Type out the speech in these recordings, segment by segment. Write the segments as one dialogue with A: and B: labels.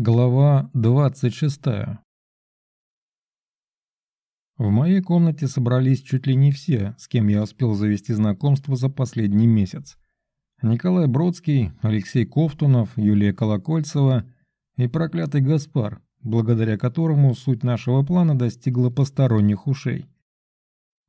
A: Глава 26 В моей комнате собрались чуть ли не все, с кем я успел завести знакомство за последний месяц. Николай Бродский, Алексей Ковтунов, Юлия Колокольцева и проклятый Гаспар, благодаря которому суть нашего плана достигла посторонних ушей.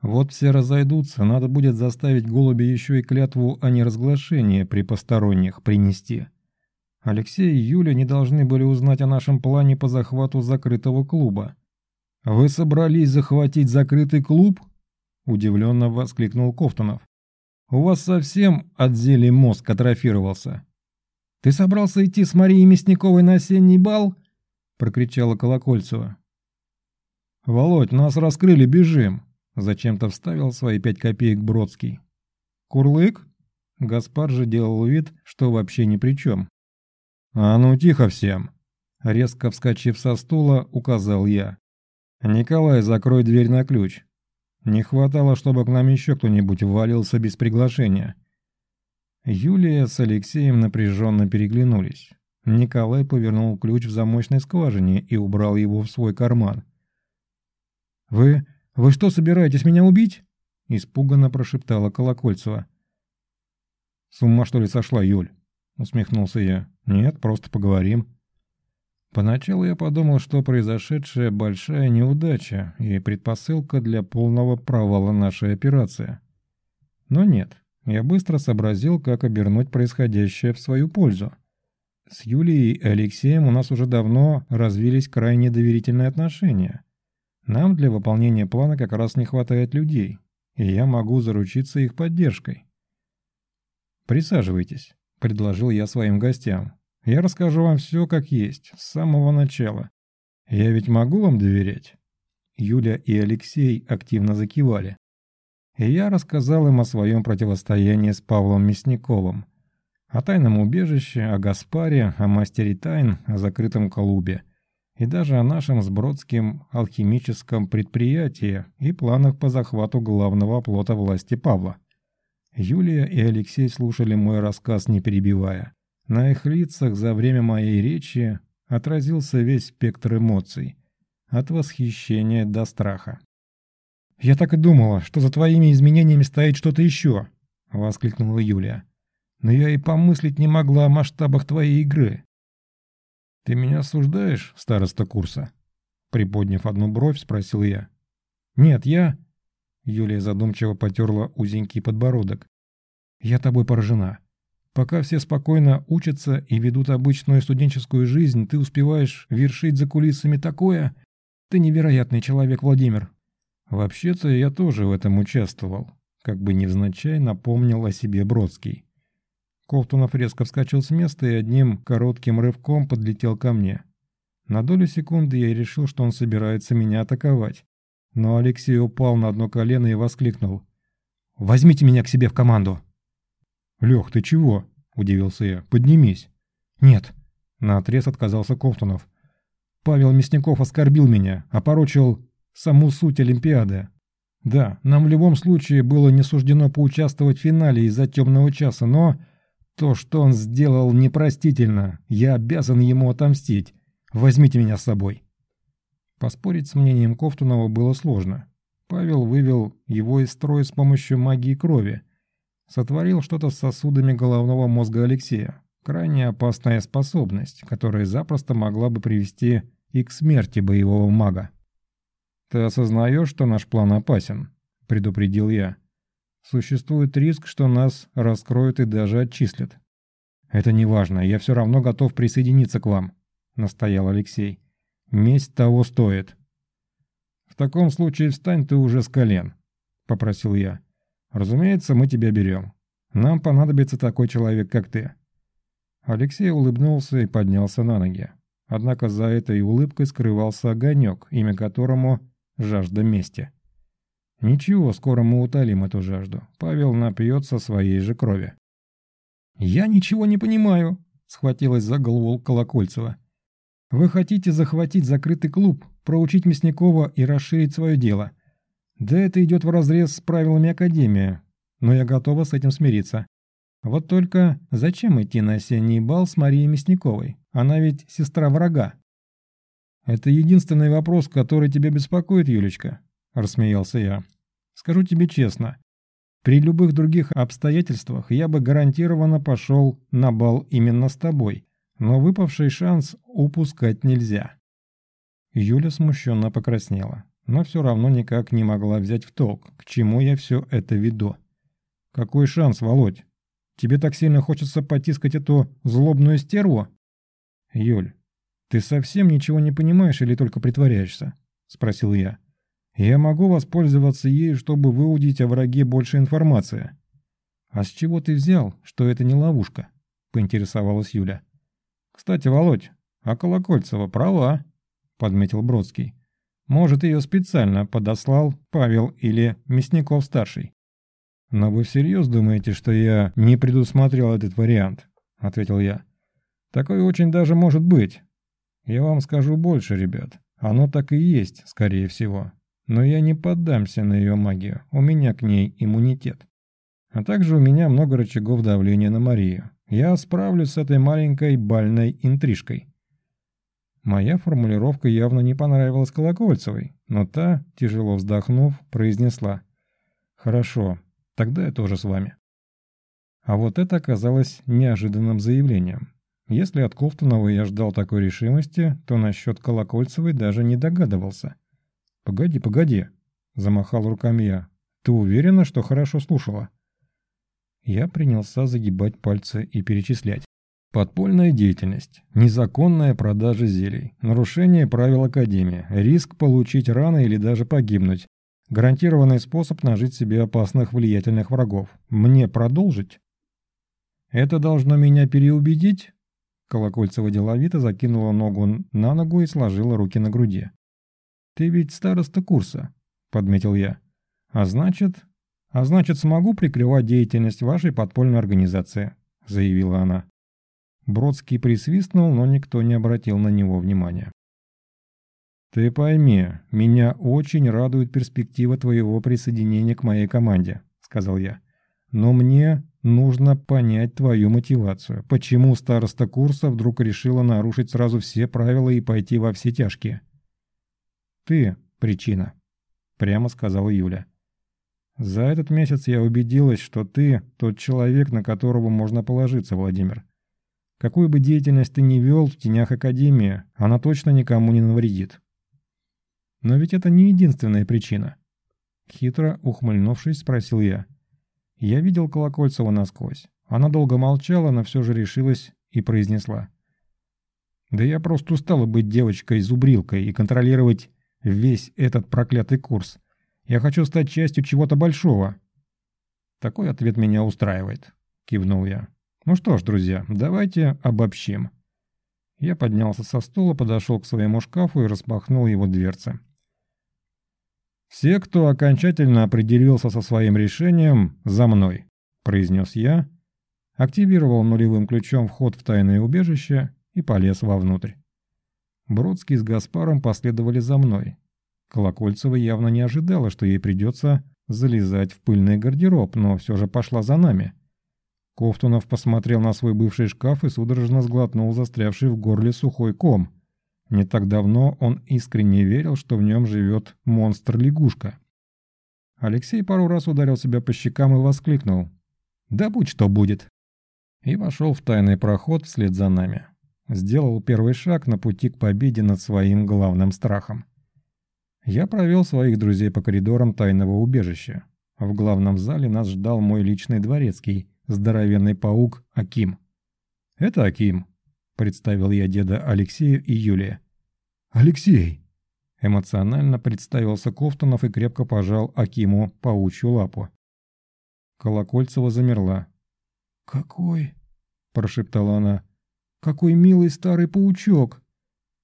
A: Вот все разойдутся, надо будет заставить голуби еще и клятву о неразглашении при посторонних принести. Алексей и Юля не должны были узнать о нашем плане по захвату закрытого клуба. «Вы собрались захватить закрытый клуб?» – удивленно воскликнул Кофтунов. «У вас совсем от зелий мозг атрофировался». «Ты собрался идти с Марией Мясниковой на осенний бал?» – прокричала Колокольцева. «Володь, нас раскрыли, бежим!» – зачем-то вставил свои пять копеек Бродский. «Курлык?» Гаспар же делал вид, что вообще ни при чем. «А ну тихо всем!» Резко вскочив со стула, указал я. «Николай, закрой дверь на ключ. Не хватало, чтобы к нам еще кто-нибудь ввалился без приглашения». Юлия с Алексеем напряженно переглянулись. Николай повернул ключ в замочной скважине и убрал его в свой карман. «Вы... вы что, собираетесь меня убить?» – испуганно прошептала Колокольцева. «С ума что ли сошла, Юль?» – усмехнулся я. «Нет, просто поговорим». Поначалу я подумал, что произошедшая большая неудача и предпосылка для полного провала нашей операции. Но нет, я быстро сообразил, как обернуть происходящее в свою пользу. С Юлией и Алексеем у нас уже давно развились крайне доверительные отношения. Нам для выполнения плана как раз не хватает людей, и я могу заручиться их поддержкой. «Присаживайтесь», — предложил я своим гостям. Я расскажу вам все как есть, с самого начала. Я ведь могу вам доверять?» Юля и Алексей активно закивали. И я рассказал им о своем противостоянии с Павлом Мясниковым, о тайном убежище, о Гаспаре, о мастере тайн, о закрытом клубе и даже о нашем с Бродским алхимическом предприятии и планах по захвату главного оплота власти Павла. Юлия и Алексей слушали мой рассказ, не перебивая. На их лицах за время моей речи отразился весь спектр эмоций, от восхищения до страха. «Я так и думала, что за твоими изменениями стоит что-то еще», — воскликнула Юлия. «Но я и помыслить не могла о масштабах твоей игры». «Ты меня осуждаешь, староста курса?» Приподняв одну бровь, спросил я. «Нет, я...» Юлия задумчиво потерла узенький подбородок. «Я тобой поражена. Пока все спокойно учатся и ведут обычную студенческую жизнь, ты успеваешь вершить за кулисами такое? Ты невероятный человек, Владимир. Вообще-то я тоже в этом участвовал, как бы невзначай напомнил о себе Бродский. Ковтунов резко вскочил с места и одним коротким рывком подлетел ко мне. На долю секунды я решил, что он собирается меня атаковать. Но Алексей упал на одно колено и воскликнул. «Возьмите меня к себе в команду!» «Лех, ты чего?» – удивился я. «Поднимись». «Нет», – наотрез отказался Ковтунов. «Павел Мясников оскорбил меня, опорочил саму суть Олимпиады. Да, нам в любом случае было не суждено поучаствовать в финале из-за темного часа, но то, что он сделал, непростительно. Я обязан ему отомстить. Возьмите меня с собой». Поспорить с мнением Ковтунова было сложно. Павел вывел его из строя с помощью магии крови – сотворил что-то с сосудами головного мозга Алексея. Крайне опасная способность, которая запросто могла бы привести и к смерти боевого мага. «Ты осознаешь, что наш план опасен?» – предупредил я. «Существует риск, что нас раскроют и даже отчислят». «Это не важно, я все равно готов присоединиться к вам», – настоял Алексей. «Месть того стоит». «В таком случае встань ты уже с колен», – попросил я. Разумеется, мы тебя берем. Нам понадобится такой человек, как ты». Алексей улыбнулся и поднялся на ноги. Однако за этой улыбкой скрывался огонек, имя которому – жажда мести. Ничего, скоро мы утолим эту жажду. Павел напьется своей же крови. «Я ничего не понимаю», – схватилась за голову Колокольцева. «Вы хотите захватить закрытый клуб, проучить Мясникова и расширить свое дело. Да это идет вразрез с правилами Академии, но я готова с этим смириться. Вот только зачем идти на осенний бал с Марией Мясниковой? Она ведь сестра врага. «Это единственный вопрос, который тебя беспокоит, Юлечка», – рассмеялся я. «Скажу тебе честно, при любых других обстоятельствах я бы гарантированно пошел на бал именно с тобой, но выпавший шанс упускать нельзя». Юля смущенно покраснела, но все равно никак не могла взять в толк, к чему я все это веду. «Какой шанс, Володь? Тебе так сильно хочется потискать эту злобную стерву?» «Юль, ты совсем ничего не понимаешь или только притворяешься?» – спросил я. «Я могу воспользоваться ей, чтобы выудить о враге больше информации». «А с чего ты взял, что это не ловушка?» – поинтересовалась Юля. «Кстати, Володь, а Колокольцева права», – подметил Бродский. «Может, ее специально подослал Павел или Мясников-старший». «Но вы всерьез думаете, что я не предусмотрел этот вариант?» – ответил я. «Такое очень даже может быть. Я вам скажу больше, ребят. Оно так и есть, скорее всего. Но я не поддамся на ее магию. У меня к ней иммунитет. А также у меня много рычагов давления на Марию. Я справлюсь с этой маленькой бальной интрижкой». Моя формулировка явно не понравилась Колокольцевой, но та, тяжело вздохнув, произнесла «Хорошо, Тогда я тоже с вами. А вот это оказалось неожиданным заявлением. Если от Ковтунова я ждал такой решимости, то насчет Колокольцевой даже не догадывался. «Погоди, погоди», – замахал руками я. «Ты уверена, что хорошо слушала?» Я принялся загибать пальцы и перечислять. Подпольная деятельность, незаконная продажа зелий, нарушение правил Академии, риск получить раны или даже погибнуть, Гарантированный способ нажить себе опасных влиятельных врагов. Мне продолжить? Это должно меня переубедить? Колокольцева деловито закинула ногу на ногу и сложила руки на груди. «Ты ведь староста курса», — подметил я. «А значит... А значит, смогу прикрывать деятельность вашей подпольной организации», — заявила она. Бродский присвистнул, но никто не обратил на него внимания. «Ты пойми, меня очень радует перспектива твоего присоединения к моей команде», — сказал я. «Но мне нужно понять твою мотивацию. Почему староста курса вдруг решила нарушить сразу все правила и пойти во все тяжкие?» «Ты — причина», — прямо сказала Юля. «За этот месяц я убедилась, что ты тот человек, на которого можно положиться, Владимир. Какую бы деятельность ты ни вел в тенях Академии, она точно никому не навредит. Но ведь это не единственная причина. Хитро ухмыльнувшись, спросил я. Я видел Колокольцева насквозь. Она долго молчала, но все же решилась и произнесла. «Да я просто устала быть девочкой-зубрилкой и контролировать весь этот проклятый курс. Я хочу стать частью чего-то большого». «Такой ответ меня устраивает», — кивнул я. «Ну что ж, друзья, давайте обобщим». Я поднялся со стула, подошел к своему шкафу и распахнул его дверцы. «Все, кто окончательно определился со своим решением, за мной», – произнес я, активировал нулевым ключом вход в тайное убежище и полез вовнутрь. Бродский с Гаспаром последовали за мной. Колокольцева явно не ожидала, что ей придется залезать в пыльный гардероб, но все же пошла за нами. Ковтунов посмотрел на свой бывший шкаф и судорожно сглотнул застрявший в горле сухой ком – не так давно он искренне верил, что в нем живет монстр-лягушка. Алексей пару раз ударил себя по щекам и воскликнул «Да будь что будет!» и вошел в тайный проход вслед за нами. Сделал первый шаг на пути к победе над своим главным страхом. Я провел своих друзей по коридорам тайного убежища. В главном зале нас ждал мой личный дворецкий, здоровенный паук Аким. «Это Аким», Представил я деда Алексею и Юлия. «Алексей!» Эмоционально представился Кофтунов и крепко пожал Акиму паучью лапу. Колокольцева замерла. «Какой?» – прошептала она. «Какой милый старый паучок!»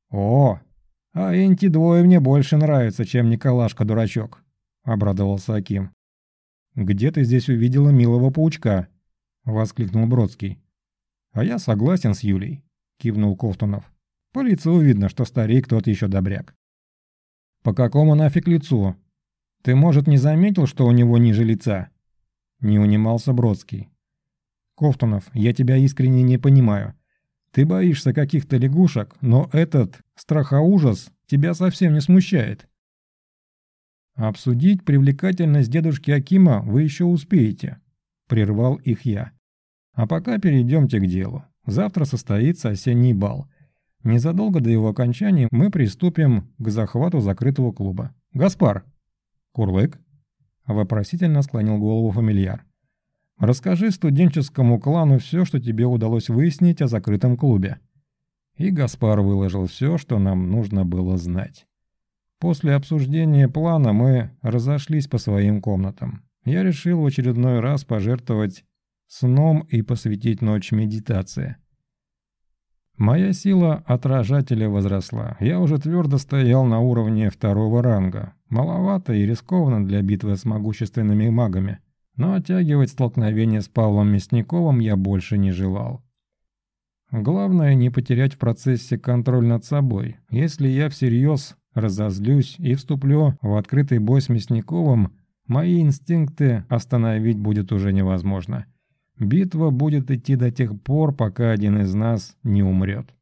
A: «О, а эти двое мне больше нравятся, чем Николашка-дурачок», – обрадовался Аким. «Где ты здесь увидела милого паучка?» – воскликнул Бродский. «А я согласен с Юлей. – кивнул Ковтунов. «По лицу видно, что старик тот еще добряк». «По какому нафиг лицу? Ты, может, не заметил, что у него ниже лица?» Не унимался Бродский. «Ковтунов, я тебя искренне не понимаю. Ты боишься каких-то лягушек, но этот страхоужас тебя совсем не смущает. Обсудить привлекательность дедушки Акима вы еще успеете, прервал их я. А пока перейдемте к делу. Завтра состоится осенний бал. Незадолго до его окончания мы приступим к захвату закрытого клуба. Гаспар. Курлык. Вопросительно склонил голову фамильяр. Расскажи студенческому клану все, что тебе удалось выяснить о закрытом клубе». И Гаспар выложил все, что нам нужно было знать. После обсуждения плана мы разошлись по своим комнатам. Я решил в очередной раз пожертвовать сном и посвятить ночь медитации. Моя сила отражателя возросла. Я уже твердо стоял на уровне второго ранга. Маловато и рискованно для битвы с могущественными магами но оттягивать столкновение с Павлом Мясниковым я больше не желал. Главное не потерять в процессе контроль над собой. Если я всерьез разозлюсь и вступлю в открытый бой с Мясниковым, мои инстинкты остановить будет уже невозможно. Битва будет идти до тех пор, пока один из нас не умрет.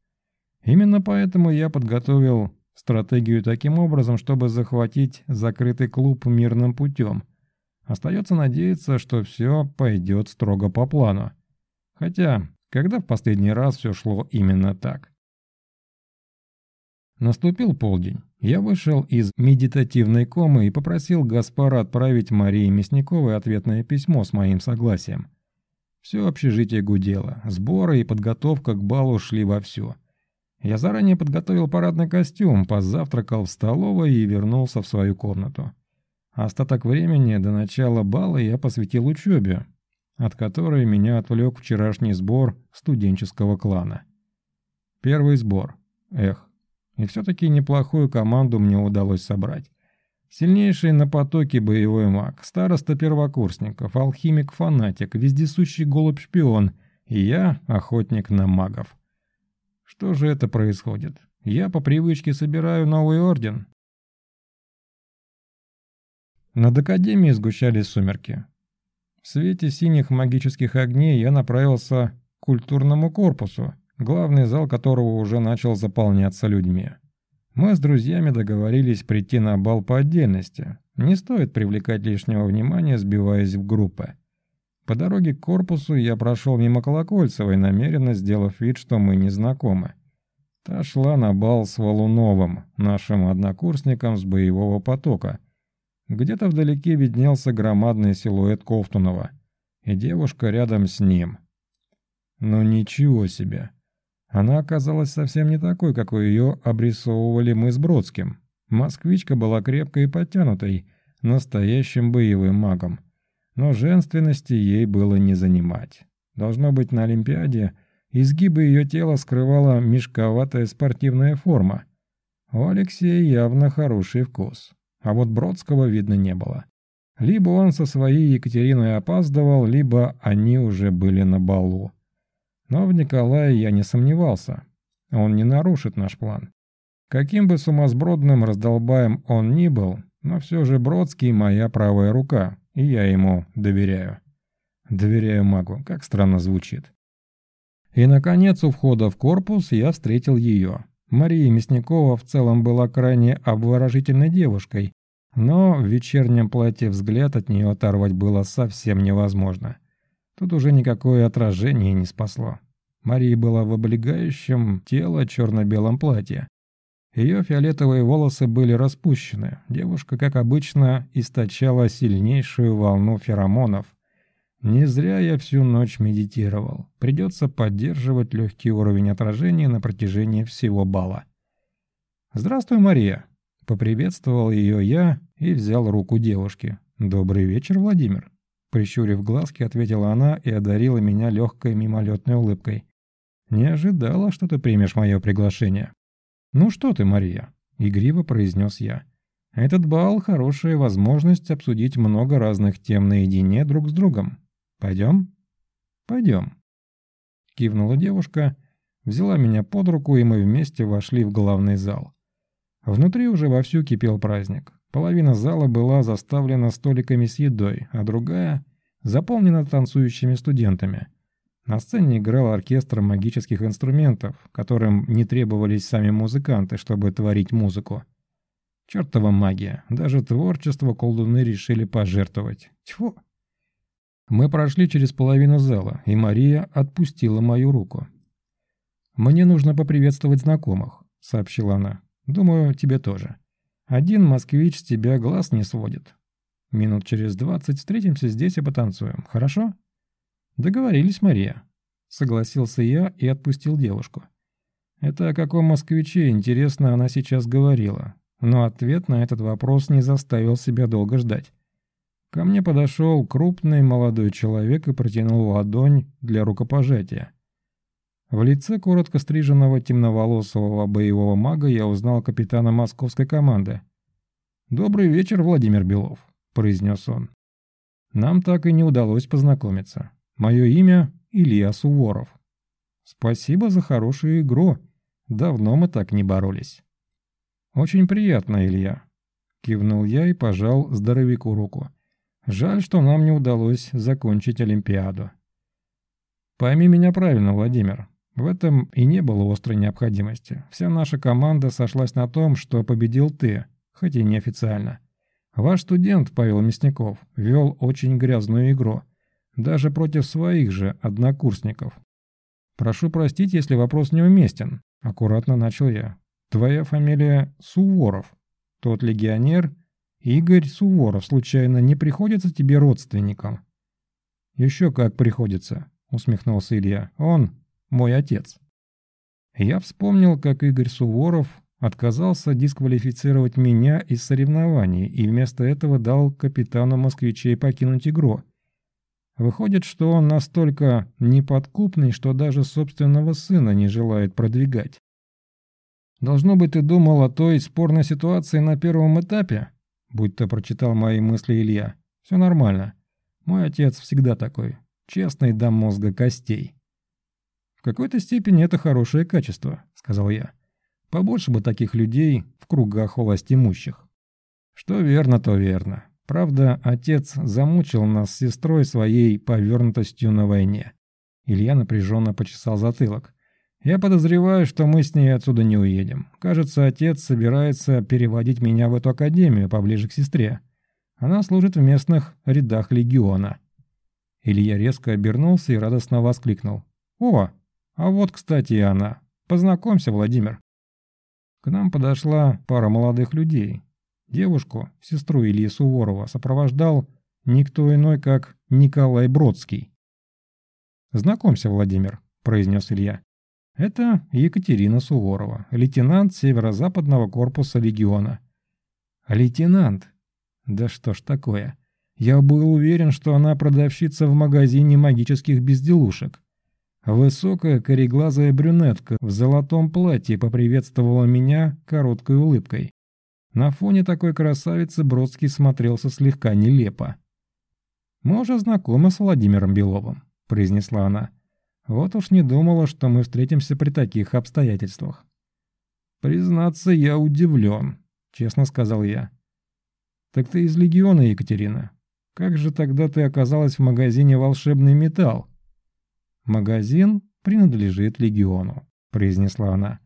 A: Именно поэтому я подготовил стратегию таким образом, чтобы захватить закрытый клуб мирным путем – Остается надеяться, что все пойдет строго по плану. Хотя, когда в последний раз все шло именно так? Наступил полдень. Я вышел из медитативной комы и попросил Гаспара отправить Марии Мясниковой ответное письмо с моим согласием. Все общежитие гудело, сборы и подготовка к балу шли вовсю. Я заранее подготовил парадный костюм, позавтракал в столовой и вернулся в свою комнату. Остаток времени до начала бала я посвятил учебе, от которой меня отвлек вчерашний сбор студенческого клана. Первый сбор. Эх. И все-таки неплохую команду мне удалось собрать. Сильнейший на потоке боевой маг, староста первокурсников, алхимик-фанатик, вездесущий голубь-шпион и я охотник на магов. Что же это происходит? Я по привычке собираю новый орден, над Академией сгущались сумерки. В свете синих магических огней я направился к культурному корпусу, главный зал которого уже начал заполняться людьми. Мы с друзьями договорились прийти на бал по отдельности. Не стоит привлекать лишнего внимания, сбиваясь в группы. По дороге к корпусу я прошел мимо Колокольцевой, намеренно сделав вид, что мы не знакомы. Та шла на бал с Валуновым, нашим однокурсником с боевого потока – где-то вдалеке виднелся громадный силуэт Ковтунова, и девушка рядом с ним. Но ничего себе! Она оказалась совсем не такой, какой ее обрисовывали мы с Бродским. Москвичка была крепкой и подтянутой, настоящим боевым магом. Но женственности ей было не занимать. Должно быть, на Олимпиаде изгибы ее тела скрывала мешковатая спортивная форма. У Алексея явно хороший вкус а вот Бродского видно не было. Либо он со своей Екатериной опаздывал, либо они уже были на балу. Но в Николае я не сомневался. Он не нарушит наш план. Каким бы сумасбродным раздолбаем он ни был, но все же Бродский моя правая рука, и я ему доверяю. Доверяю магу, как странно звучит. И, наконец, у входа в корпус я встретил ее. Мария Мясникова в целом была крайне обворожительной девушкой, но в вечернем платье взгляд от нее оторвать было совсем невозможно. Тут уже никакое отражение не спасло. Мария была в облегающем тело черно-белом платье. Ее фиолетовые волосы были распущены. Девушка, как обычно, источала сильнейшую волну феромонов, не зря я всю ночь медитировал. Придется поддерживать легкий уровень отражения на протяжении всего бала. «Здравствуй, Мария!» — поприветствовал ее я и взял руку девушки. «Добрый вечер, Владимир!» Прищурив глазки, ответила она и одарила меня легкой мимолетной улыбкой. «Не ожидала, что ты примешь мое приглашение». «Ну что ты, Мария?» — игриво произнес я. «Этот бал — хорошая возможность обсудить много разных тем наедине друг с другом. «Пойдем?» «Пойдем», — кивнула девушка, взяла меня под руку, и мы вместе вошли в главный зал. Внутри уже вовсю кипел праздник. Половина зала была заставлена столиками с едой, а другая заполнена танцующими студентами. На сцене играл оркестр магических инструментов, которым не требовались сами музыканты, чтобы творить музыку. Чертова магия, даже творчество колдуны решили пожертвовать. Тьфу! Мы прошли через половину зала, и Мария отпустила мою руку. «Мне нужно поприветствовать знакомых», — сообщила она. «Думаю, тебе тоже. Один москвич с тебя глаз не сводит. Минут через двадцать встретимся здесь и потанцуем, хорошо?» «Договорились, Мария», — согласился я и отпустил девушку. Это о каком москвиче, интересно, она сейчас говорила, но ответ на этот вопрос не заставил себя долго ждать. Ко мне подошел крупный молодой человек и протянул ладонь для рукопожатия. В лице коротко стриженного темноволосого боевого мага я узнал капитана московской команды. «Добрый вечер, Владимир Белов», — произнес он. Нам так и не удалось познакомиться. Мое имя Илья Суворов. Спасибо за хорошую игру. Давно мы так не боролись. Очень приятно, Илья. Кивнул я и пожал здоровяку руку. Жаль, что нам не удалось закончить Олимпиаду. Пойми меня правильно, Владимир. В этом и не было острой необходимости. Вся наша команда сошлась на том, что победил ты, хоть и неофициально. Ваш студент, Павел Мясников, вел очень грязную игру – даже против своих же однокурсников. «Прошу простить, если вопрос неуместен», — аккуратно начал я. «Твоя фамилия Суворов. Тот легионер Игорь Суворов случайно не приходится тебе родственником?» «Еще как приходится», — усмехнулся Илья. «Он мой отец». Я вспомнил, как Игорь Суворов отказался дисквалифицировать меня из соревнований и вместо этого дал капитану москвичей покинуть игру — Выходит, что он настолько неподкупный, что даже собственного сына не желает продвигать. Должно быть, ты думал о той спорной ситуации на первом этапе? Будь-то прочитал мои мысли Илья. Все нормально. Мой отец всегда такой. Честный до мозга костей. В какой-то степени это хорошее качество, сказал я. Побольше бы таких людей в кругах властимущих. Что верно, то верно. Правда, отец замучил нас с сестрой своей повернутостью на войне. Илья напряженно почесал затылок. Я подозреваю, что мы с ней отсюда не уедем. Кажется, отец собирается переводить меня в эту академию поближе к сестре. Она служит в местных рядах легиона. Илья резко обернулся и радостно воскликнул. «О, а вот, кстати, и она. Познакомься, Владимир». К нам подошла пара молодых людей, Девушку, сестру Ильи Суворова, сопровождал никто иной, как Николай Бродский. «Знакомься, Владимир», — произнес Илья. «Это Екатерина Суворова, лейтенант Северо-Западного корпуса легиона». «Лейтенант? Да что ж такое? Я был уверен, что она продавщица в магазине магических безделушек». Высокая кореглазая брюнетка в золотом платье поприветствовала меня короткой улыбкой. На фоне такой красавицы Бродский смотрелся слегка нелепо. «Мы уже знакомы с Владимиром Беловым», — произнесла она. «Вот уж не думала, что мы встретимся при таких обстоятельствах». «Признаться, я удивлен», — честно сказал я. «Так ты из Легиона, Екатерина. Как же тогда ты оказалась в магазине «Волшебный металл»?» «Магазин принадлежит Легиону», — произнесла она.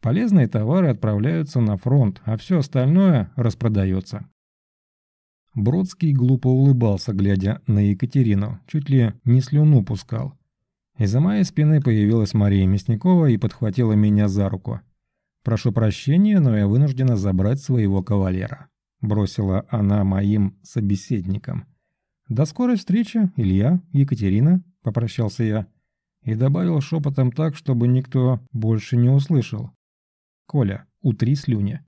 A: Полезные товары отправляются на фронт, а все остальное распродается. Бродский глупо улыбался, глядя на Екатерину, чуть ли не слюну пускал. Из-за моей спины появилась Мария Мясникова и подхватила меня за руку. «Прошу прощения, но я вынуждена забрать своего кавалера», — бросила она моим собеседникам. «До скорой встречи, Илья, Екатерина», — попрощался я. И добавил шепотом так, чтобы никто больше не услышал. Коля, утри слюни.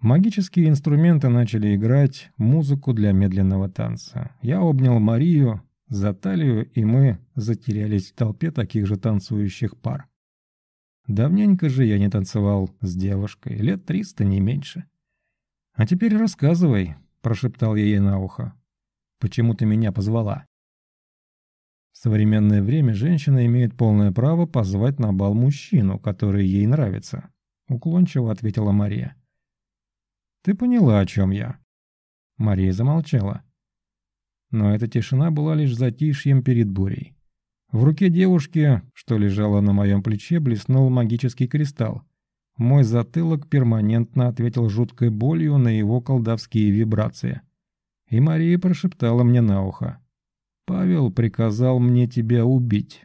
A: Магические инструменты начали играть музыку для медленного танца. Я обнял Марию за талию, и мы затерялись в толпе таких же танцующих пар. Давненько же я не танцевал с девушкой, лет триста, не меньше. «А теперь рассказывай», — прошептал я ей на ухо. «Почему ты меня позвала?» В современное время женщина имеет полное право позвать на бал мужчину, который ей нравится, уклончиво ответила Мария. Ты поняла, о чем я? Мария замолчала. Но эта тишина была лишь затишьем перед бурей. В руке девушки, что лежала на моем плече, блеснул магический кристалл. Мой затылок перманентно ответил жуткой болью на его колдовские вибрации. И Мария прошептала мне на ухо. «Павел приказал мне тебя убить».